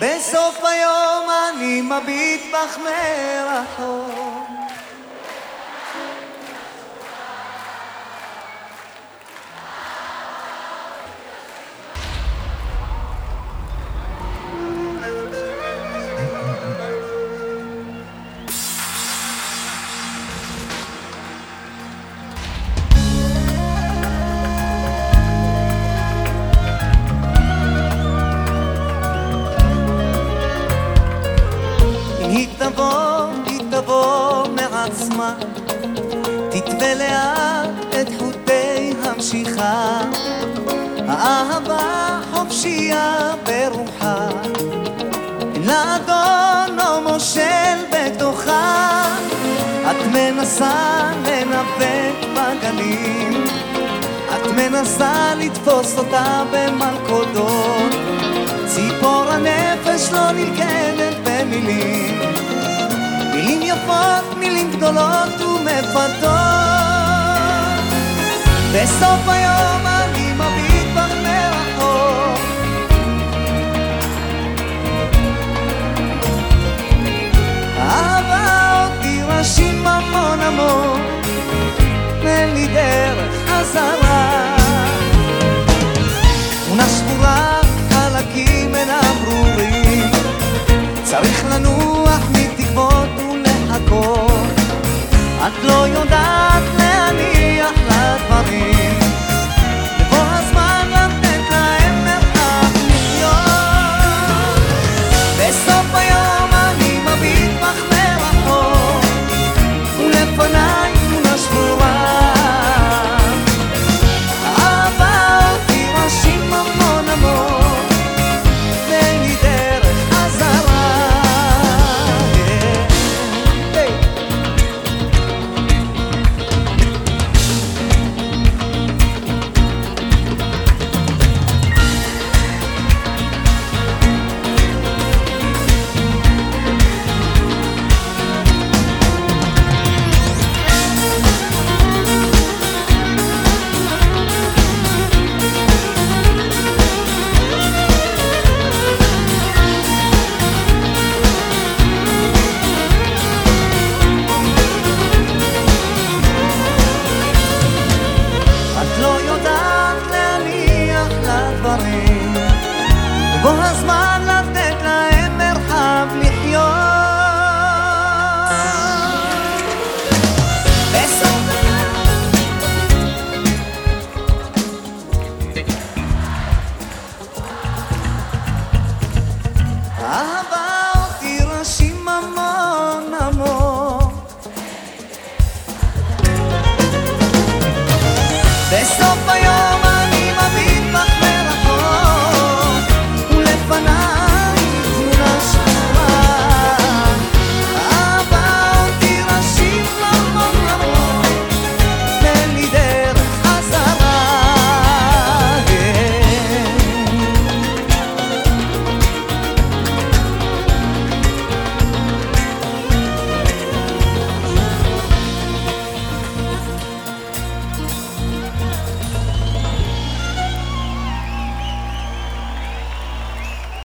בסוף היום אני מביט בך מרחוק מעצמה, תתווה לאט את חוטי המשיכה. האהבה חופשייה ברוחה, אין לה או מושל בתוכה. את מנסה לנווט בגלים, את מנסה לתפוס אותה במלכודות. ציפור הנפש לא נלכדת במילים גדולות ומפתות. בסוף היום אני מביט בך מרחוק. אהבה עוד תירשים המון המון. אין לי דרך חזרה stop